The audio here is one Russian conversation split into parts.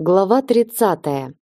Глава 30.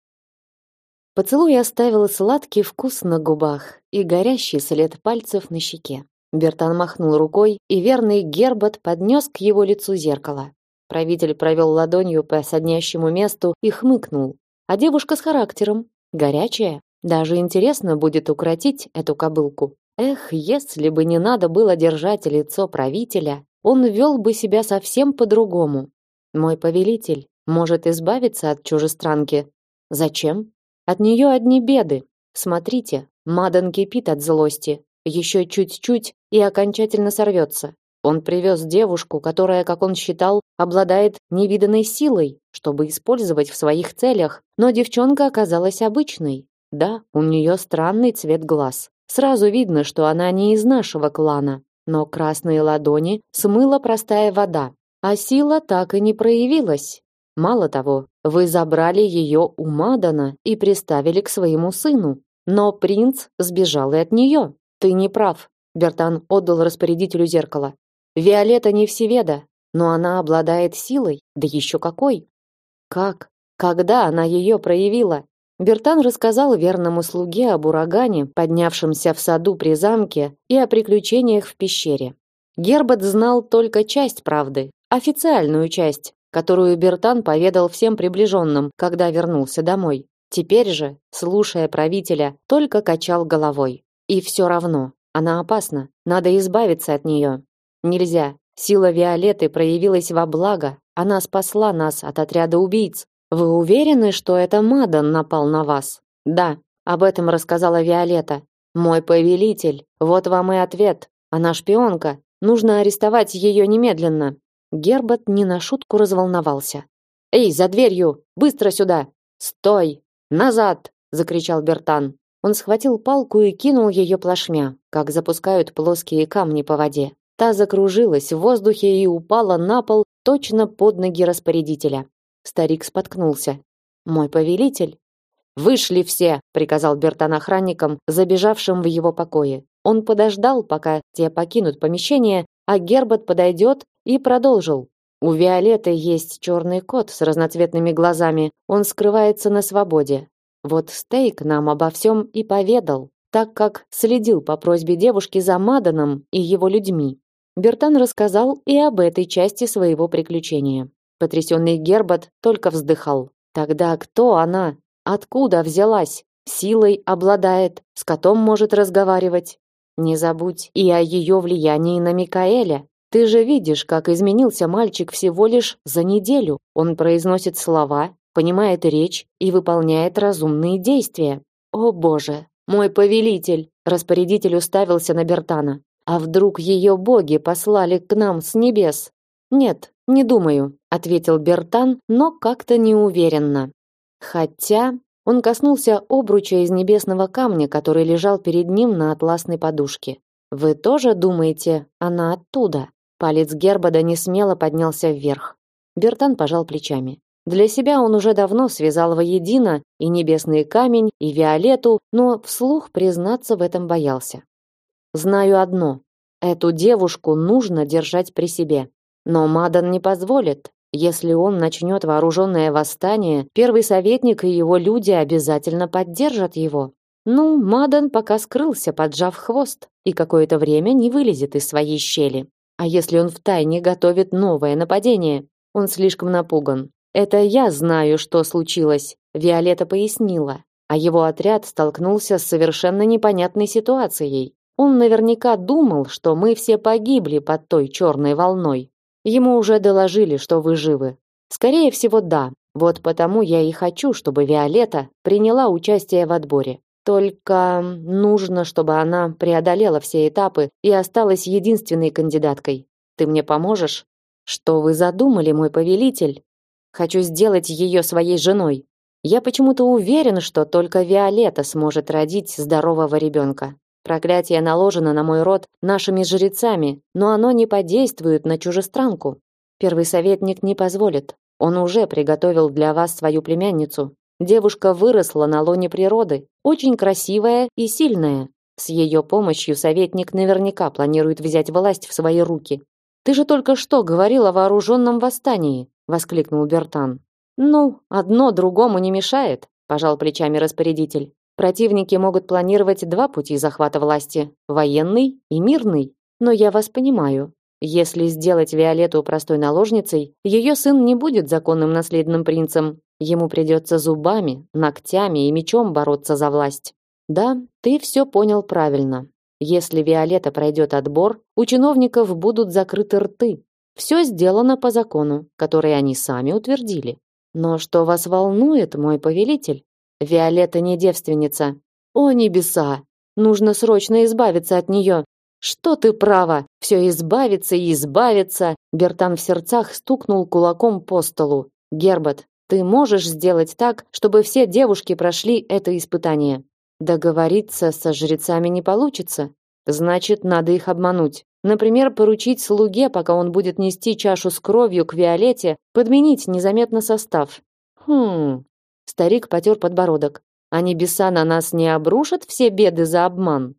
Поцелуй оставил сладкий вкус на губах и горящий след пальцев на щеке. Бертан махнул рукой, и верный Гербот поднес к его лицу зеркало. Правитель провел ладонью по соднящему месту и хмыкнул. А девушка с характером, горячая, даже интересно будет укротить эту кобылку. Эх, если бы не надо было держать лицо правителя, он вел бы себя совсем по-другому. Мой повелитель, может избавиться от чужестранки. Зачем? От нее одни беды. Смотрите, Мадан кипит от злости. Еще чуть-чуть и окончательно сорвется. Он привез девушку, которая, как он считал, обладает невиданной силой, чтобы использовать в своих целях, но девчонка оказалась обычной. Да, у нее странный цвет глаз. Сразу видно, что она не из нашего клана, но красные ладони смыла простая вода, а сила так и не проявилась. Мало того, вы забрали ее у Мадана и приставили к своему сыну. Но принц сбежал и от нее. Ты не прав. Бертан отдал распорядителю зеркало. Виолетта не всеведа, но она обладает силой, да еще какой. Как? Когда она ее проявила? Бертан рассказал верному слуге об урагане, поднявшемся в саду при замке, и о приключениях в пещере. Гербот знал только часть правды, официальную часть, которую Бертан поведал всем приближенным, когда вернулся домой. Теперь же, слушая правителя, только качал головой. И все равно, она опасна, надо избавиться от нее. Нельзя. Сила Виолетты проявилась во благо, она спасла нас от отряда убийц. Вы уверены, что это Мадан напал на вас? Да, об этом рассказала Виолетта. Мой повелитель, вот вам и ответ. Она шпионка, нужно арестовать ее немедленно. Гербот не на шутку разволновался. «Эй, за дверью! Быстро сюда! Стой! Назад!» — закричал Бертан. Он схватил палку и кинул ее плашмя, как запускают плоские камни по воде. Та закружилась в воздухе и упала на пол точно под ноги распорядителя. Старик споткнулся. «Мой повелитель?» «Вышли все!» — приказал Бертан охранникам, забежавшим в его покое. Он подождал, пока те покинут помещение, а Гербот подойдет и продолжил. У Виолетты есть черный кот с разноцветными глазами. Он скрывается на свободе. Вот Стейк нам обо всем и поведал, так как следил по просьбе девушки за Маданом и его людьми. Бертан рассказал и об этой части своего приключения. Потрясенный Гербот только вздыхал. Тогда кто она? Откуда взялась? Силой обладает, с котом может разговаривать. Не забудь и о ее влиянии на Микаэля. Ты же видишь, как изменился мальчик всего лишь за неделю. Он произносит слова, понимает речь и выполняет разумные действия. О боже, мой повелитель, распорядитель уставился на Бертана. А вдруг ее боги послали к нам с небес? Нет, не думаю, ответил Бертан, но как-то неуверенно. Хотя он коснулся обруча из небесного камня, который лежал перед ним на атласной подушке. Вы тоже думаете, она оттуда? Палец Гербода не смело поднялся вверх. Бертан пожал плечами. Для себя он уже давно связал воедино и небесный камень, и Виолетту, но вслух признаться в этом боялся. Знаю одно: эту девушку нужно держать при себе. Но Мадан не позволит. Если он начнет вооруженное восстание, первый советник и его люди обязательно поддержат его. Ну, Мадан пока скрылся, поджав хвост, и какое-то время не вылезет из своей щели. А если он втайне готовит новое нападение? Он слишком напуган. Это я знаю, что случилось, Виолетта пояснила. А его отряд столкнулся с совершенно непонятной ситуацией. Он наверняка думал, что мы все погибли под той черной волной. Ему уже доложили, что вы живы. Скорее всего, да. Вот потому я и хочу, чтобы Виолетта приняла участие в отборе. Только нужно, чтобы она преодолела все этапы и осталась единственной кандидаткой. Ты мне поможешь? Что вы задумали, мой повелитель? Хочу сделать ее своей женой. Я почему-то уверен, что только Виолетта сможет родить здорового ребенка. Проклятие наложено на мой род нашими жрецами, но оно не подействует на чужестранку. Первый советник не позволит. Он уже приготовил для вас свою племянницу. Девушка выросла на лоне природы, очень красивая и сильная. С ее помощью советник наверняка планирует взять власть в свои руки. Ты же только что говорил о вооруженном восстании, воскликнул Бертан. Ну, одно другому не мешает, пожал плечами распорядитель. Противники могут планировать два пути захвата власти: военный и мирный. Но я вас понимаю. Если сделать Виолетту простой наложницей, ее сын не будет законным наследным принцем. Ему придется зубами, ногтями и мечом бороться за власть. Да, ты все понял правильно. Если Виолетта пройдет отбор, у чиновников будут закрыты рты. Все сделано по закону, который они сами утвердили. Но что вас волнует, мой повелитель? Виолетта не девственница. О небеса! Нужно срочно избавиться от нее. Что ты права? Все избавиться и избавиться. Бертан в сердцах стукнул кулаком по столу. Гербат, ты можешь сделать так, чтобы все девушки прошли это испытание. Договориться со жрецами не получится. Значит, надо их обмануть. Например, поручить слуге, пока он будет нести чашу с кровью к Виолетте, подменить незаметно состав. Хм. Старик потер подбородок. А небеса на нас не обрушат все беды за обман.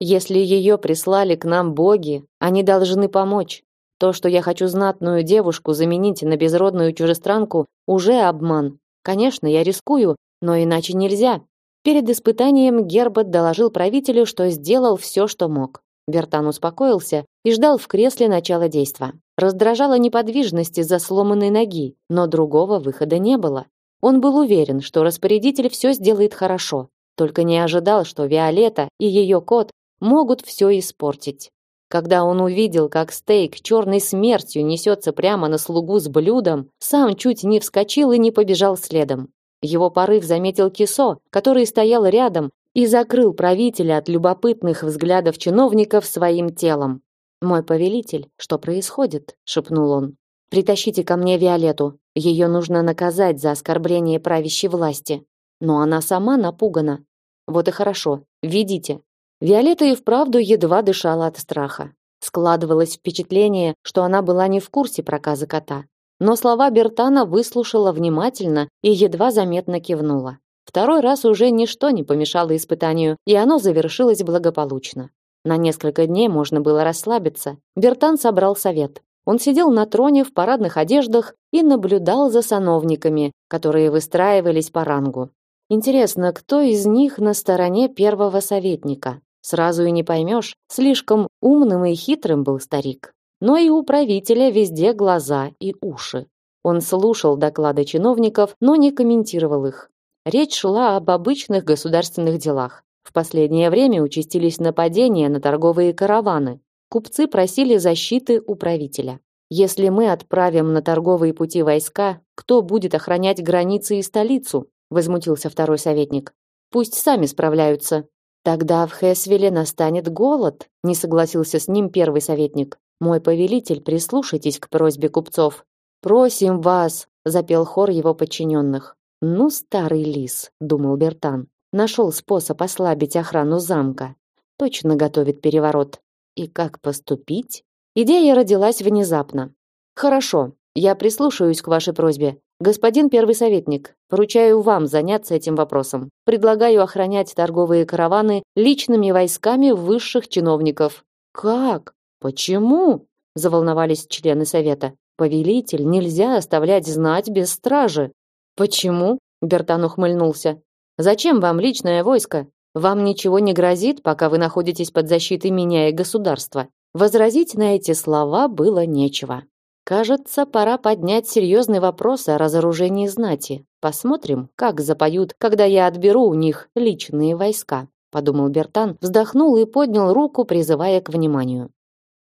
Если ее прислали к нам боги, они должны помочь. То, что я хочу знатную девушку заменить на безродную чужестранку, уже обман. Конечно, я рискую, но иначе нельзя. Перед испытанием Гербот доложил правителю, что сделал все, что мог. Бертан успокоился и ждал в кресле начала действа. Раздражала неподвижность из-за сломанной ноги, но другого выхода не было. Он был уверен, что распорядитель все сделает хорошо, только не ожидал, что Виолетта и ее кот могут все испортить. Когда он увидел, как стейк черной смертью несется прямо на слугу с блюдом, сам чуть не вскочил и не побежал следом. Его порыв заметил Кисо, который стоял рядом и закрыл правителя от любопытных взглядов чиновников своим телом. «Мой повелитель, что происходит?» — шепнул он. «Притащите ко мне Виолетту. Ее нужно наказать за оскорбление правящей власти. Но она сама напугана. Вот и хорошо. Ведите». Виолетта и вправду едва дышала от страха. Складывалось впечатление, что она была не в курсе проказа кота. Но слова Бертана выслушала внимательно и едва заметно кивнула. Второй раз уже ничто не помешало испытанию, и оно завершилось благополучно. На несколько дней можно было расслабиться. Бертан собрал совет. Он сидел на троне в парадных одеждах и наблюдал за сановниками, которые выстраивались по рангу. Интересно, кто из них на стороне первого советника? Сразу и не поймешь, слишком умным и хитрым был старик. Но и у правителя везде глаза и уши. Он слушал доклады чиновников, но не комментировал их. Речь шла об обычных государственных делах. В последнее время участились нападения на торговые караваны. Купцы просили защиты у правителя. Если мы отправим на торговые пути войска, кто будет охранять границы и столицу? возмутился второй советник. Пусть сами справляются. Тогда в Хесвеле настанет голод, не согласился с ним первый советник. Мой повелитель, прислушайтесь к просьбе купцов. Просим вас, запел хор его подчиненных. Ну, старый лис, думал Бертан. Нашел способ ослабить охрану замка. Точно готовит переворот. И как поступить? Идея родилась внезапно. Хорошо, я прислушаюсь к вашей просьбе. Господин первый советник, поручаю вам заняться этим вопросом. Предлагаю охранять торговые караваны личными войсками высших чиновников. Как? Почему? заволновались члены совета. Повелитель, нельзя оставлять знать без стражи. Почему? Бертан ухмыльнулся. Зачем вам личное войско? Вам ничего не грозит, пока вы находитесь под защитой меня и государства. Возразить на эти слова было нечего. Кажется, пора поднять серьезный вопрос о разоружении знати. Посмотрим, как запоют, когда я отберу у них личные войска, подумал Бертан, вздохнул и поднял руку, призывая к вниманию.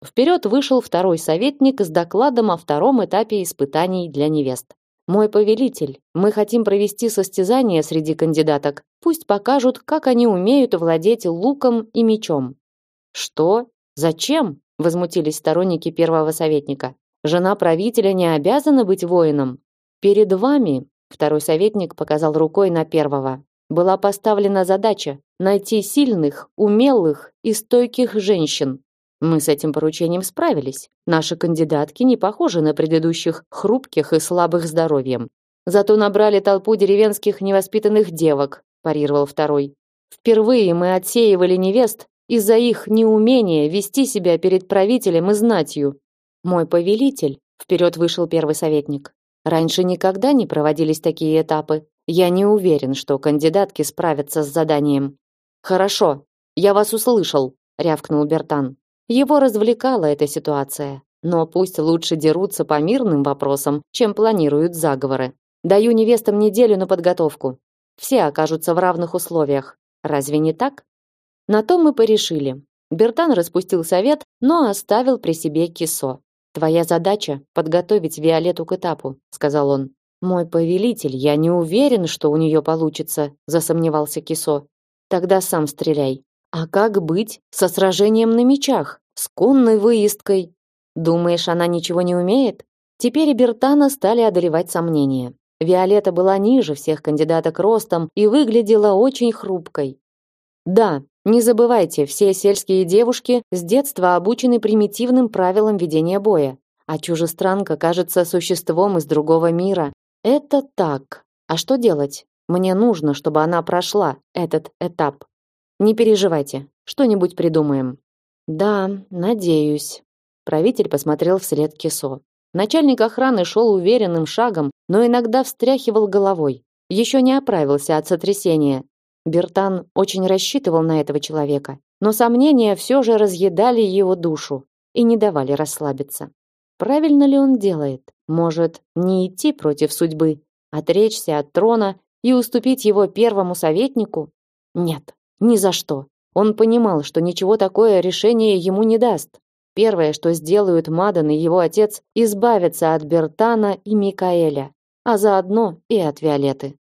Вперед вышел второй советник с докладом о втором этапе испытаний для невест. Мой повелитель, мы хотим провести состязание среди кандидаток. Пусть покажут, как они умеют владеть луком и мечом. Что? Зачем? возмутились сторонники первого советника. Жена правителя не обязана быть воином. Перед вами, второй советник показал рукой на первого. Была поставлена задача найти сильных, умелых и стойких женщин, мы с этим поручением справились. Наши кандидатки не похожи на предыдущих хрупких и слабых здоровьем. Зато набрали толпу деревенских невоспитанных девок, парировал второй. Впервые мы отсеивали невест из-за их неумения вести себя перед правителем и знатью. Мой повелитель, вперед вышел первый советник. Раньше никогда не проводились такие этапы. Я не уверен, что кандидатки справятся с заданием. Хорошо, я вас услышал, рявкнул Бертан. Его развлекала эта ситуация. Но пусть лучше дерутся по мирным вопросам, чем планируют заговоры. Даю невестам неделю на подготовку. Все окажутся в равных условиях. Разве не так? На то мы порешили. Бертан распустил совет, но оставил при себе Кисо. Твоя задача подготовить Виолетту к этапу, сказал он. Мой повелитель, я не уверен, что у нее получится, засомневался Кисо. Тогда сам стреляй. А как быть со сражением на мечах, с конной выездкой? Думаешь, она ничего не умеет? Теперь Бертана стали одолевать сомнения. Виолетта была ниже всех кандидаток ростом и выглядела очень хрупкой. Да, не забывайте, все сельские девушки с детства обучены примитивным правилам ведения боя, а чужестранка кажется существом из другого мира. Это так. А что делать? Мне нужно, чтобы она прошла этот этап. Не переживайте, что-нибудь придумаем. Да, надеюсь. Правитель посмотрел вслед Кисо. Начальник охраны шел уверенным шагом, но иногда встряхивал головой. Еще не оправился от сотрясения. Бертан очень рассчитывал на этого человека, но сомнения все же разъедали его душу и не давали расслабиться. Правильно ли он делает? Может, не идти против судьбы, отречься от трона и уступить его первому советнику? Нет, ни за что. Он понимал, что ничего такое решение ему не даст. Первое, что сделают Мадан и его отец, избавятся от Бертана и Микаэля, а заодно и от Виолеты.